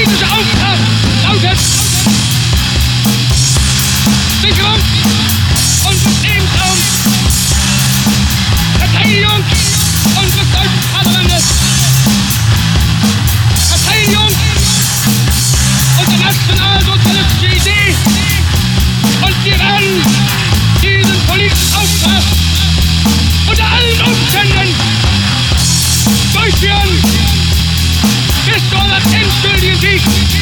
Unser politischer Auftrag. Lautet Sicherung Thank you.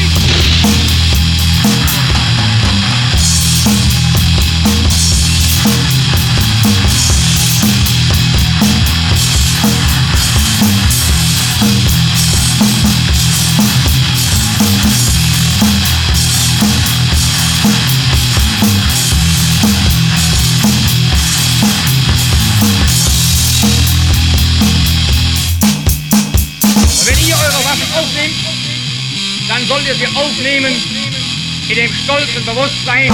sollt ihr sie aufnehmen in dem stolzen Bewusstsein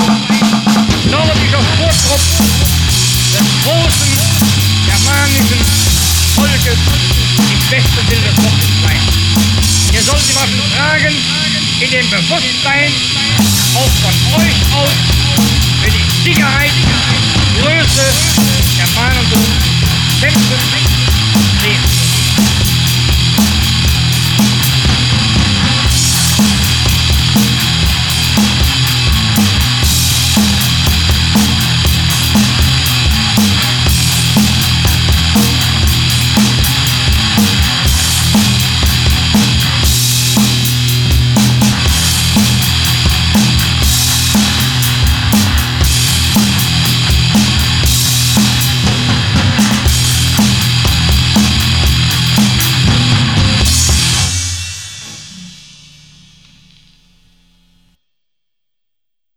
nordischer Vortrupp des großen germanischen Volkes im besten Sinne des Wortes sein. Ihr sollt die Waffen tragen in dem Bewusstsein auch von euch aus für die Sicherheit, Größe der Fahnen zu kämpfen.